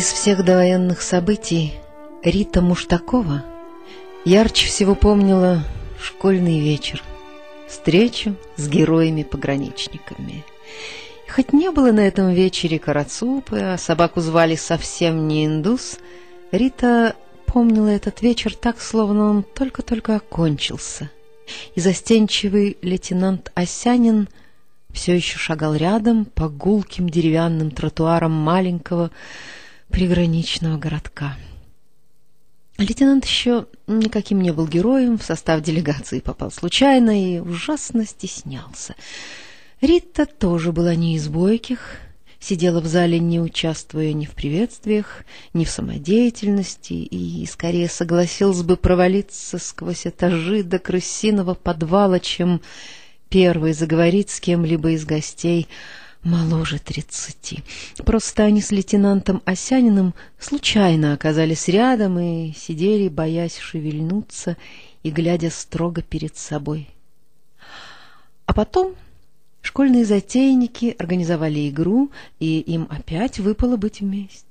Из всех довоенных событий Рита Муштакова ярче всего помнила школьный вечер, встречу с героями-пограничниками. Хоть не было на этом вечере карацупы, а собаку звали совсем не индус, Рита помнила этот вечер так, словно он только-только окончился. И застенчивый лейтенант Осянин все еще шагал рядом по гулким деревянным тротуарам маленького приграничного городка. Лейтенант еще никаким не был героем, в состав делегации попал случайно и ужасно стеснялся. Рита тоже была не из бойких, сидела в зале, не участвуя ни в приветствиях, ни в самодеятельности, и скорее согласилась бы провалиться сквозь этажи до крысиного подвала, чем первой заговорить с кем-либо из гостей — моложе тридцати. Просто они с лейтенантом Осяниным случайно оказались рядом и сидели, боясь шевельнуться и глядя строго перед собой. А потом школьные затейники организовали игру, и им опять выпало быть вместе.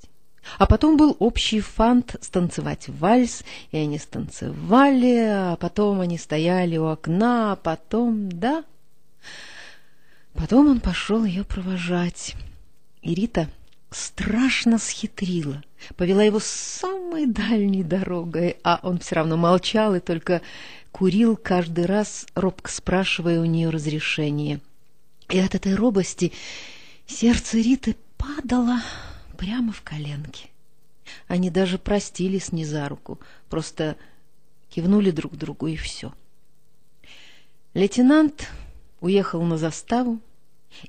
А потом был общий фант станцевать вальс, и они станцевали, а потом они стояли у окна, а потом, да... Потом он пошел ее провожать. И Рита страшно схитрила, повела его самой дальней дорогой, а он все равно молчал и только курил каждый раз, робко спрашивая у нее разрешения. И от этой робости сердце Риты падало прямо в коленки. Они даже простились не за руку, просто кивнули друг другу и все. Лейтенант уехал на заставу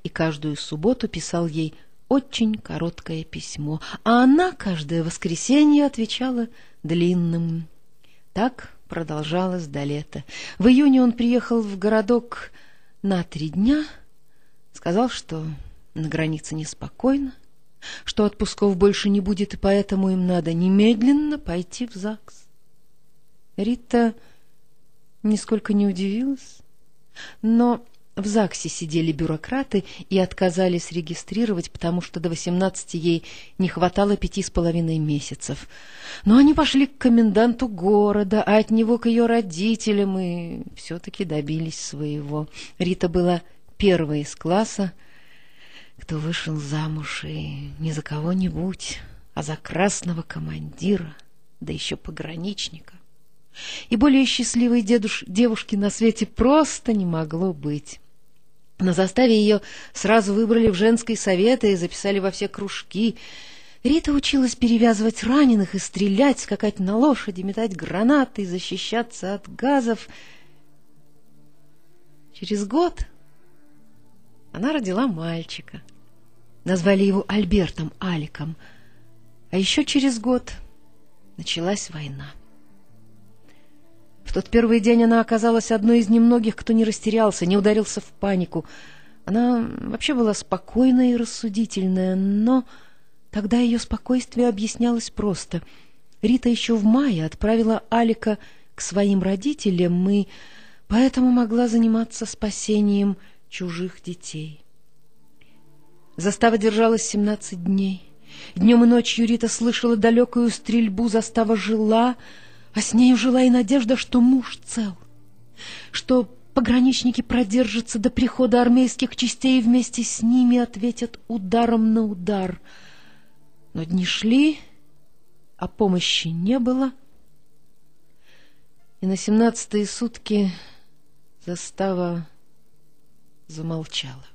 и каждую субботу писал ей очень короткое письмо, а она каждое воскресенье отвечала длинным. Так продолжалось до лета. В июне он приехал в городок на три дня, сказал, что на границе неспокойно, что отпусков больше не будет, и поэтому им надо немедленно пойти в ЗАГС. Рита нисколько не удивилась, но в ЗАГСе сидели бюрократы и отказались регистрировать, потому что до восемнадцати ей не хватало пяти с половиной месяцев. Но они пошли к коменданту города, а от него к ее родителям, и все-таки добились своего. Рита была первой из класса, кто вышел замуж, и не за кого-нибудь, а за красного командира, да еще пограничника. И более счастливой дедуш... девушки на свете просто не могло быть. На заставе ее сразу выбрали в женский совет и записали во все кружки. Рита училась перевязывать раненых и стрелять, скакать на лошади, метать гранаты и защищаться от газов. Через год она родила мальчика. Назвали его Альбертом Аликом. А еще через год началась война. В тот первый день она оказалась одной из немногих, кто не растерялся, не ударился в панику. Она вообще была спокойная и рассудительная, но тогда ее спокойствие объяснялось просто. Рита еще в мае отправила Алика к своим родителям и поэтому могла заниматься спасением чужих детей. Застава держалась семнадцать дней. Днем и ночью Рита слышала далекую стрельбу, застава жила — а с нею жила и надежда, что муж цел, что пограничники продержатся до прихода армейских частей и вместе с ними ответят ударом на удар. Но дни шли, а помощи не было, и на семнадцатые сутки застава замолчала.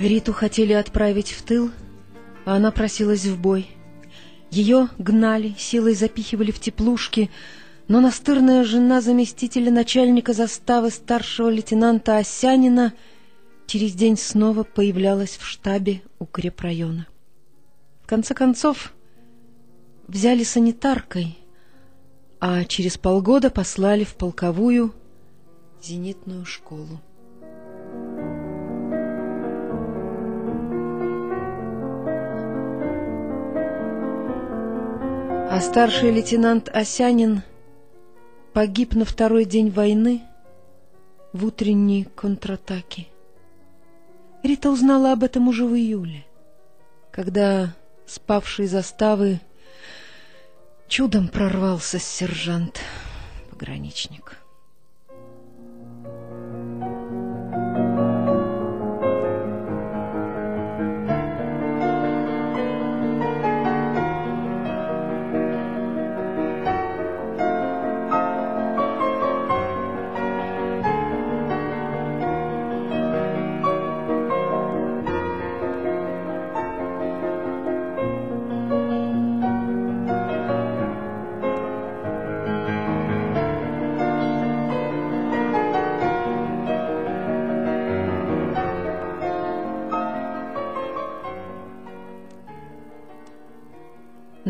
Риту хотели отправить в тыл, а она просилась в бой. Ее гнали, силой запихивали в теплушки, но настырная жена заместителя начальника заставы старшего лейтенанта Осянина через день снова появлялась в штабе укрепрайона. В конце концов, взяли санитаркой, а через полгода послали в полковую зенитную школу. А старший лейтенант Осянин погиб на второй день войны в утренней контратаке. Рита узнала об этом уже в июле, когда спавший заставы чудом прорвался сержант-пограничник.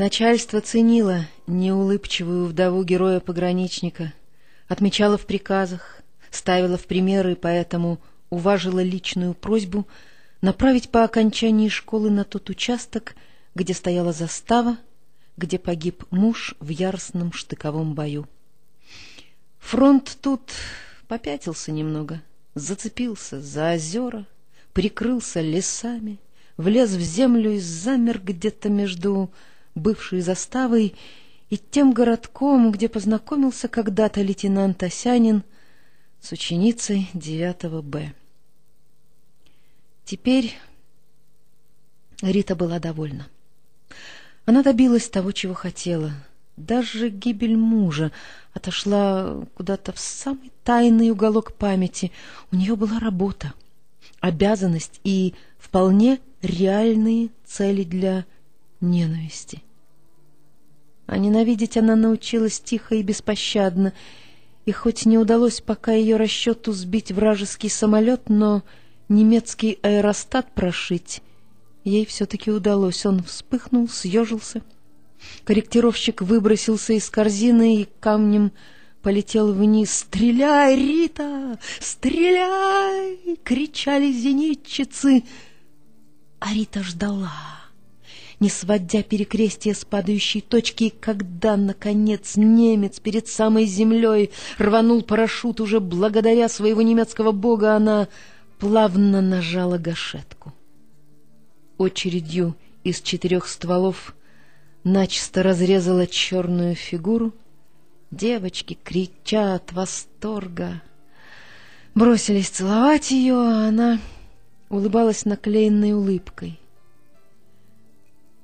Начальство ценило неулыбчивую вдову героя-пограничника, отмечало в приказах, ставило в примеры, поэтому уважило личную просьбу направить по окончании школы на тот участок, где стояла застава, где погиб муж в яростном штыковом бою. Фронт тут попятился немного, зацепился за озера, прикрылся лесами, влез в землю и замер где-то между бывшей заставой и тем городком, где познакомился когда-то лейтенант Осянин с ученицей 9 Б. Теперь Рита была довольна. Она добилась того, чего хотела. Даже гибель мужа отошла куда-то в самый тайный уголок памяти. У нее была работа, обязанность и вполне реальные цели для ненависти. А ненавидеть она научилась тихо и беспощадно, и хоть не удалось пока ее расчету сбить вражеский самолет, но немецкий аэростат прошить ей все-таки удалось. Он вспыхнул, съежился. Корректировщик выбросился из корзины и камнем полетел вниз. «Стреляй, Рита! Стреляй!» — кричали зенитчицы. А Рита ждала не сводя перекрестия с падающей точки, и когда, наконец, немец перед самой землей рванул парашют уже благодаря своего немецкого бога, она плавно нажала гашетку. Очередью из четырех стволов начисто разрезала черную фигуру. Девочки кричат восторга. Бросились целовать ее, а она улыбалась наклеенной улыбкой.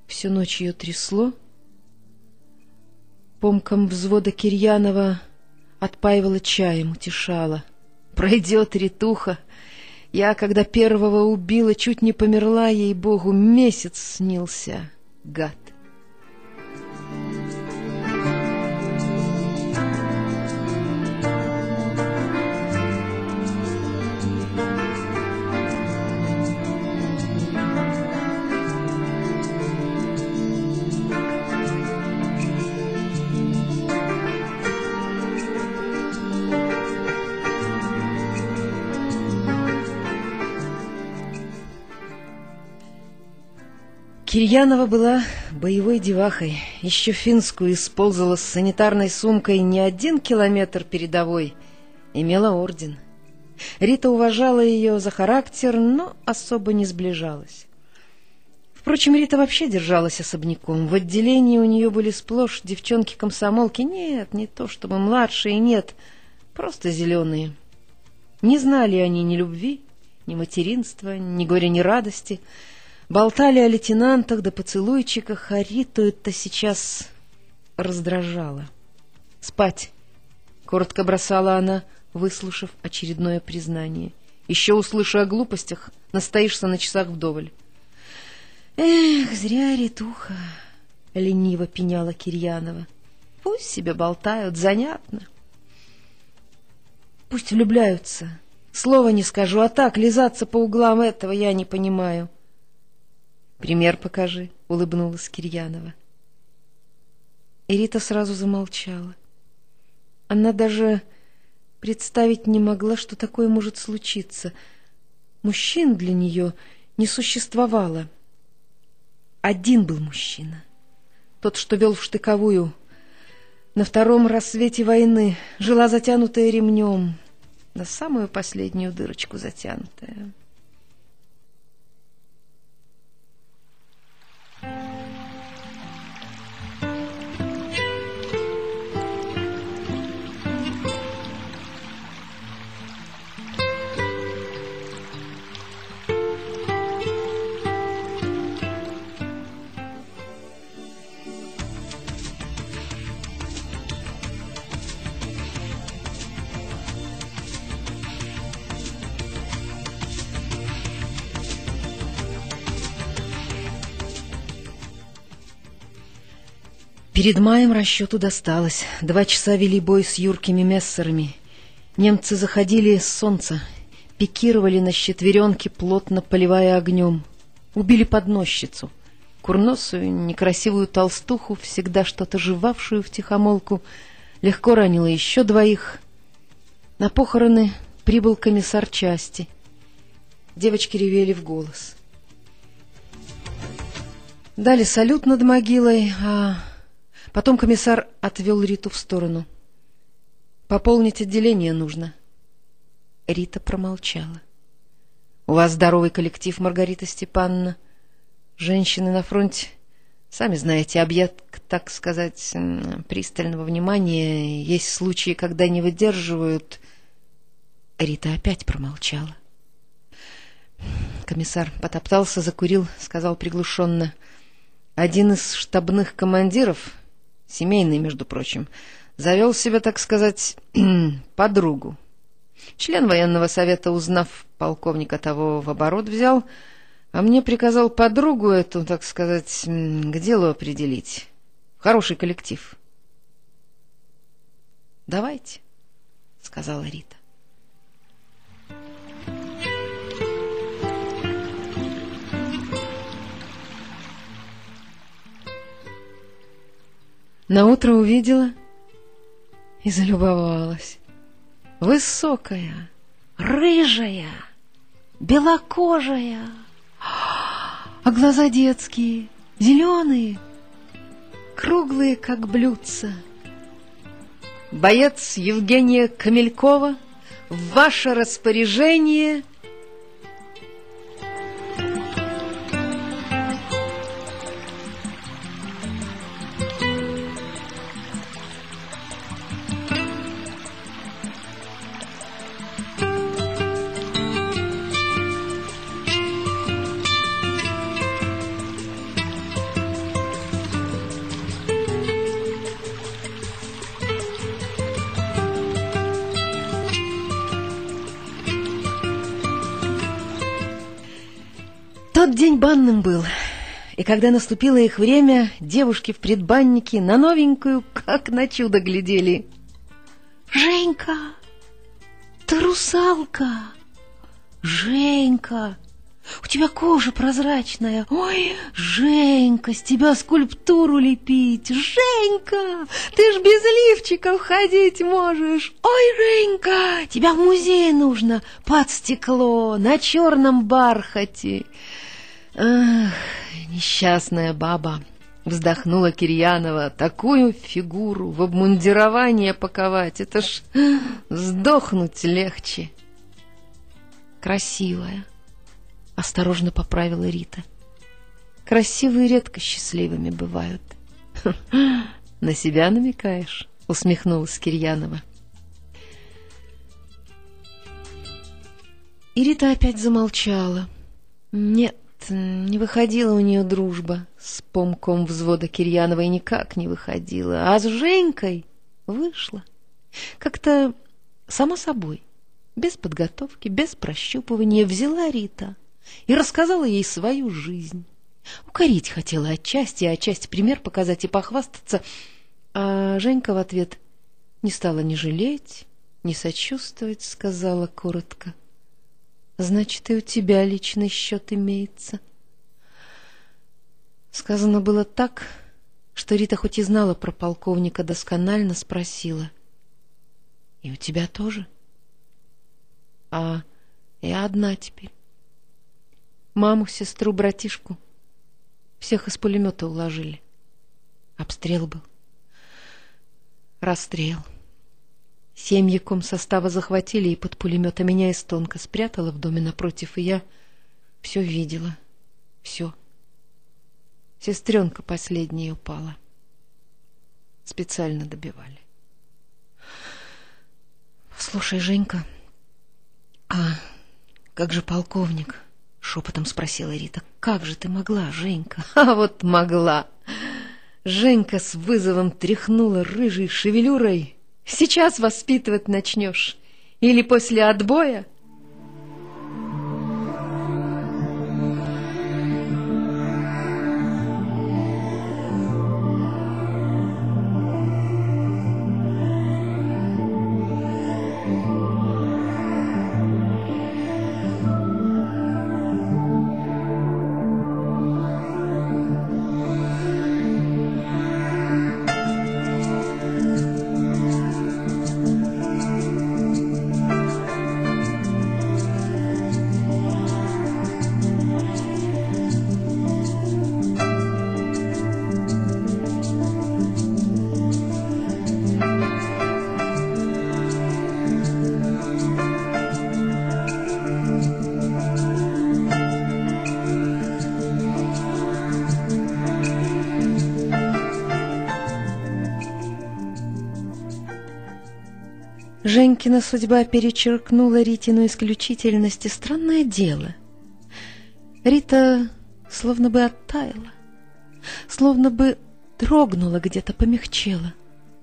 Всю ночь ее трясло. Помком взвода Кирьянова отпаивала чаем, утешала. Пройдет ритуха. Я, когда первого убила, чуть не померла, ей-богу, месяц снился, гад. Кирьянова была боевой девахой, еще финскую исползала с санитарной сумкой не один километр передовой, имела орден. Рита уважала ее за характер, но особо не сближалась. Впрочем, Рита вообще держалась особняком. В отделении у нее были сплошь девчонки-комсомолки. Нет, не то чтобы младшие, нет, просто зеленые. Не знали они ни любви, ни материнства, ни горя, ни радости — Болтали о лейтенантах да поцелуйчиках, а Риту это сейчас раздражало. «Спать!» — коротко бросала она, выслушав очередное признание. Еще услышу о глупостях, настоишься на часах вдоволь. Эх, зря ритуха, лениво пеняла Кирьянова. Пусть себе болтают, занятно. Пусть влюбляются. Слова не скажу, а так лизаться по углам этого я не понимаю. Пример покажи, улыбнулась Кирьянова. И сразу замолчала. Она даже представить не могла, что такое может случиться. Мужчин для нее не существовало. Один был мужчина. Тот, что вел в штыковую. На втором рассвете войны жила затянутая ремнем, на самую последнюю дырочку затянутая. Thank you. Перед маем расчету досталось. Два часа вели бой с юркими мессерами. Немцы заходили с солнца, пикировали на щетверенке, плотно поливая огнем. Убили подносчицу, курносую, некрасивую толстуху, всегда что-то жевавшую в тихомолку, легко ранила еще двоих. На похороны прибыл комиссар части. Девочки ревели в голос. Дали салют над могилой, а Потом комиссар отвел Риту в сторону. «Пополнить отделение нужно». Рита промолчала. «У вас здоровый коллектив, Маргарита Степановна. Женщины на фронте, сами знаете, объект, так сказать, пристального внимания. Есть случаи, когда не выдерживают...» Рита опять промолчала. Комиссар потоптался, закурил, сказал приглушенно. «Один из штабных командиров семейный, между прочим, завел себе, так сказать, подругу. Член военного совета, узнав полковника того, в оборот взял, а мне приказал подругу эту, так сказать, к делу определить. Хороший коллектив. «Давайте», — сказала Рита. Наутро увидела и залюбовалась. Высокая, рыжая, белокожая, а глаза детские, зеленые, круглые, как блюдца. Боец Евгения Камелькова, в ваше распоряжение — день банным был, и когда наступило их время, девушки в предбаннике на новенькую, как на чудо, глядели. «Женька, ты русалка! Женька, у тебя кожа прозрачная! Ой, Женька, с тебя скульптуру лепить! Женька, ты ж без лифчиков ходить можешь! Ой, Женька, тебя в музей нужно под стекло, на черном бархате!» Ах, несчастная баба! Вздохнула Кирьянова. Такую фигуру в обмундирование паковать, это ж сдохнуть легче. Красивая, осторожно поправила Рита. Красивые редко счастливыми бывают. На себя намекаешь? Усмехнулась Кирьянова. И Рита опять замолчала. Нет, не выходила у нее дружба с помком взвода Кирьяновой, никак не выходила. А с Женькой вышла. Как-то само собой. без подготовки, без прощупывания, взяла Рита и рассказала ей свою жизнь. Укорить хотела отчасти, а отчасти пример показать и похвастаться, а Женька в ответ не стала ни жалеть, ни сочувствовать, сказала коротко. «Значит, и у тебя личный счет имеется». Сказано было так, что Рита хоть и знала про полковника досконально, спросила. «И у тебя тоже?» «А я одна теперь. Маму, сестру, братишку всех из пулемета уложили. Обстрел был. Расстрел. Семьи комсостава захватили, и под пулемета меня эстонка спрятала в доме напротив, и я все видела. Все. Сестренка последняя упала. Специально добивали. Слушай, Женька, а как же полковник? Шепотом спросила Рита. Как же ты могла, Женька? А вот могла. Женька с вызовом тряхнула рыжей шевелюрой. Сейчас воспитывать начнешь. Или после отбоя? Женькина судьба перечеркнула Ритину исключительность, и странное дело. Рита словно бы оттаяла, словно бы дрогнула где-то, помягчела,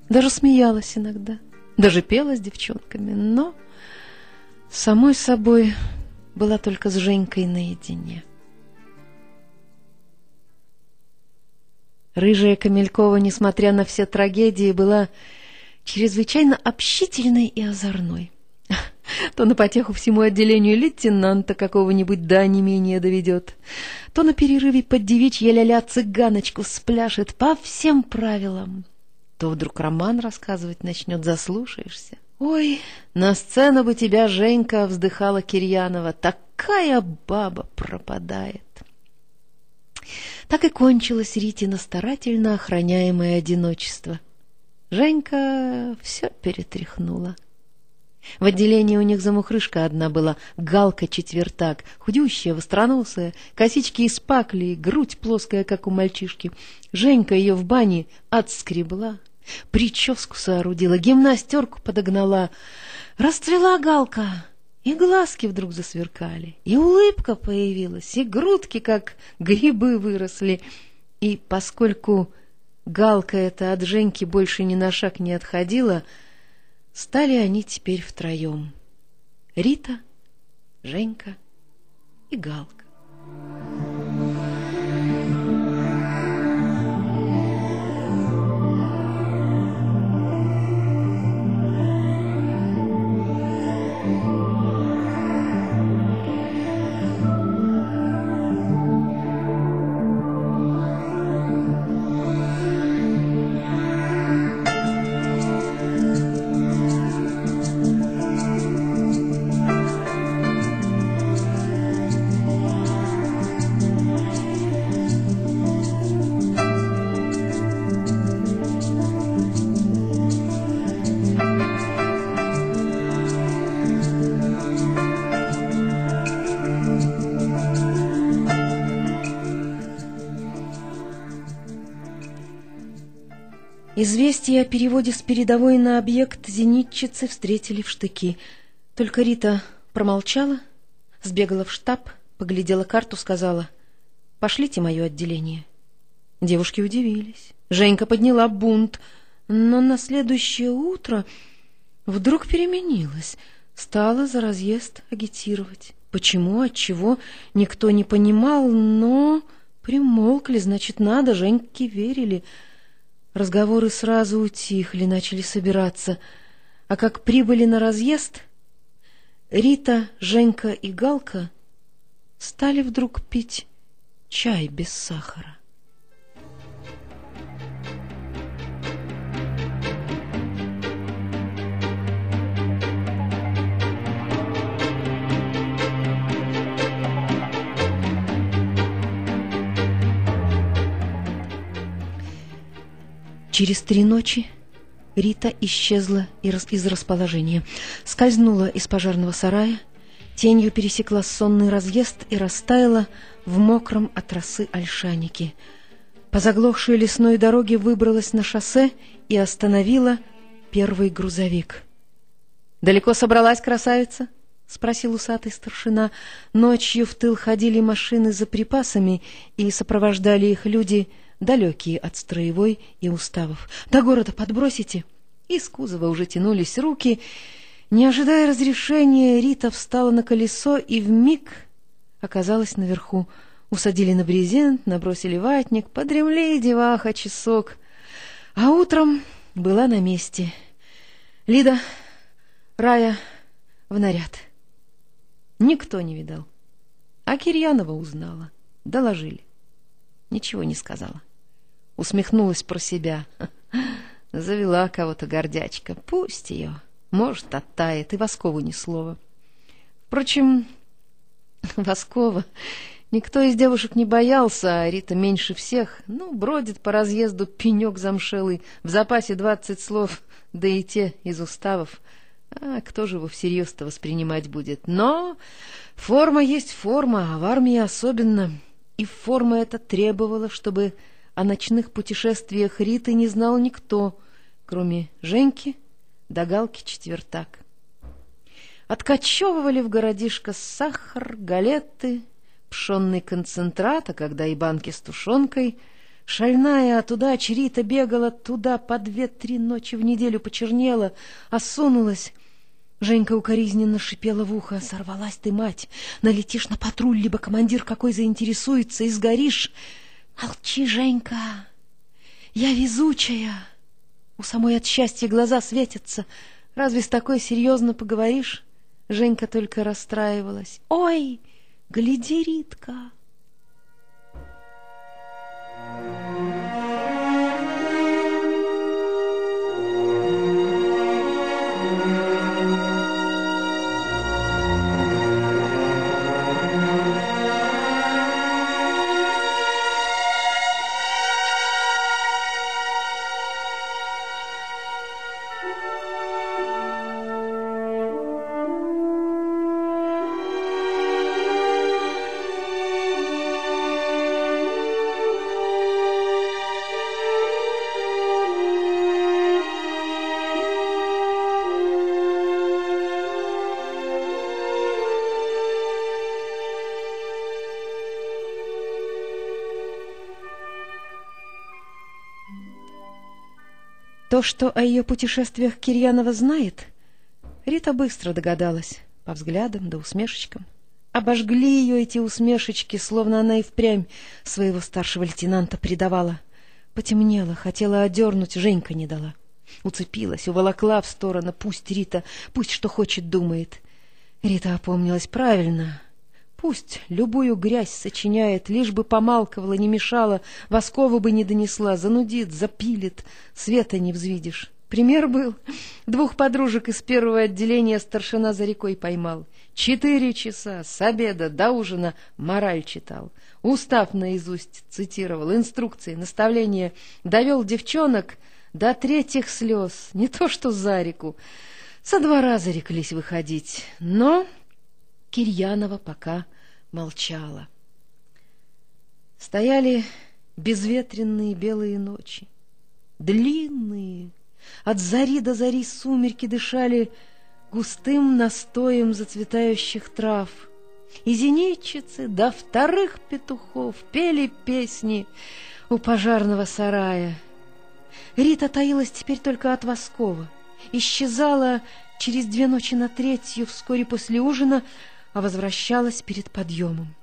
даже смеялась иногда, даже пела с девчонками, но самой собой была только с Женькой наедине. Рыжая Камелькова, несмотря на все трагедии, была чрезвычайно общительной и озорной. То на потеху всему отделению лейтенанта какого-нибудь да не менее доведет, то на перерыве под девичья ля-ля цыганочку спляшет по всем правилам, то вдруг роман рассказывать начнет, заслушаешься. «Ой, на сцену бы тебя, Женька!» — вздыхала Кирьянова. «Такая баба пропадает!» Так и кончилось Ритина старательно охраняемое одиночество — Женька все перетряхнула. В отделении у них замухрышка одна была, галка-четвертак, худющая, востроносая, косички из пакли, грудь плоская, как у мальчишки. Женька ее в бане отскребла, прическу соорудила, гимнастерку подогнала. Расцвела галка, и глазки вдруг засверкали, и улыбка появилась, и грудки, как грибы, выросли. И поскольку Галка эта от Женьки больше ни на шаг не отходила, стали они теперь втроем. Рита, Женька и Галка. Известие о переводе с передовой на объект зенитчицы встретили в штыки. Только Рита промолчала, сбегала в штаб, поглядела карту, сказала «Пошлите мое отделение». Девушки удивились. Женька подняла бунт, но на следующее утро вдруг переменилась. стала за разъезд агитировать. Почему, от чего, никто не понимал, но примолкли, значит, надо, Женьки верили. Разговоры сразу утихли, начали собираться. А как прибыли на разъезд, Рита, Женька и Галка стали вдруг пить чай без сахара. Через три ночи Рита исчезла из расположения, скользнула из пожарного сарая, тенью пересекла сонный разъезд и растаяла в мокром от росы ольшанике. По заглохшей лесной дороге выбралась на шоссе и остановила первый грузовик. «Далеко собралась красавица?» — спросил усатый старшина. Ночью в тыл ходили машины за припасами, и сопровождали их люди — далекие от строевой и уставов. До города подбросите? Из кузова уже тянулись руки. Не ожидая разрешения, Рита встала на колесо и вмиг оказалась наверху. Усадили на брезент, набросили ватник, подремли, деваха, часок. А утром была на месте. Лида, Рая в наряд. Никто не видал. А Кирьянова узнала. Доложили. Ничего не сказала. Усмехнулась про себя. Завела кого-то гордячка. Пусть ее. Может, оттает. И Воскову ни слова. Впрочем, Воскова никто из девушек не боялся, а Рита меньше всех. Ну, бродит по разъезду пенек замшелый, в запасе двадцать слов, да и те из уставов. А кто же его всерьез-то воспринимать будет? Но форма есть форма, а в армии особенно. И форма эта требовала, чтобы о ночных путешествиях Риты не знал никто, кроме Женьки да Галки Четвертак. Откачевывали в городишко сахар, галеты, пшенный концентрат, а когда и банки с тушенкой. Шальная от удачи Рита бегала туда по две-три ночи в неделю, почернела, осунулась. Женька укоризненно шипела в ухо. «Сорвалась ты, мать! Налетишь на патруль, либо командир какой заинтересуется, и сгоришь!» Молчи, Женька, я везучая. У самой от счастья глаза светятся. Разве с такой серьезно поговоришь? Женька только расстраивалась. Ой, гляди, Ритка! То, что о ее путешествиях Кирьянова знает, Рита быстро догадалась, по взглядам да усмешечкам. Обожгли ее эти усмешечки, словно она и впрямь своего старшего лейтенанта предавала. Потемнело, хотела одернуть, Женька не дала. Уцепилась, уволокла в сторону, пусть Рита, пусть что хочет думает. Рита опомнилась правильно, Пусть любую грязь сочиняет, лишь бы помалковала, не мешала, воскову бы не донесла, занудит, запилит, света не взвидишь. Пример был. Двух подружек из первого отделения старшина за рекой поймал. Четыре часа с обеда до ужина мораль читал. Устав наизусть цитировал, инструкции, наставления. Довел девчонок до третьих слез, не то что за реку. Со двора зареклись выходить, но Кирьянова пока молчала. Стояли безветренные белые ночи, длинные, от зари до зари сумерки дышали густым настоем зацветающих трав. И зенитчицы до вторых петухов пели песни у пожарного сарая. Рита таилась теперь только от Воскова. Исчезала через две ночи на третью, вскоре после ужина, а возвращалась перед подъемом.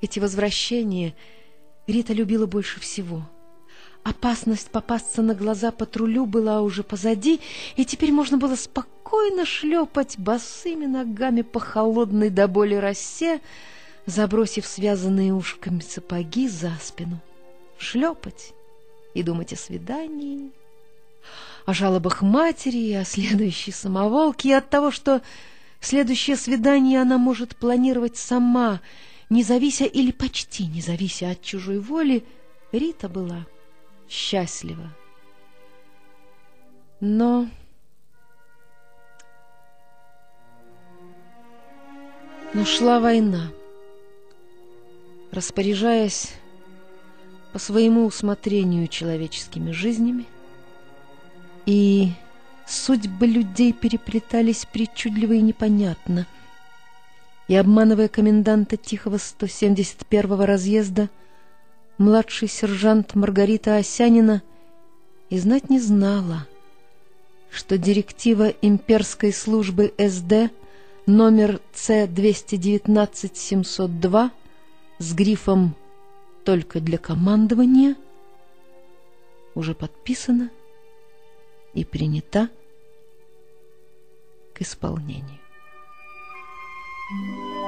Эти возвращения Рита любила больше всего. Опасность попасться на глаза патрулю была уже позади, и теперь можно было спокойно шлепать босыми ногами по холодной до боли росе, забросив связанные ушками сапоги за спину. Шлепать и думать о свидании, о жалобах матери, о следующей самоволке, и от того, что следующее свидание она может планировать сама, не завися или почти не завися от чужой воли, Рита была счастлива. Но... Но шла война. Распоряжаясь по своему усмотрению человеческими жизнями, и судьбы людей переплетались причудливо и непонятно. И, обманывая коменданта Тихого 171-го разъезда, младший сержант Маргарита Осянина и знать не знала, что директива имперской службы СД номер С-219-702 с грифом «Только для командования» уже подписана и принята к исполнению. Thank you.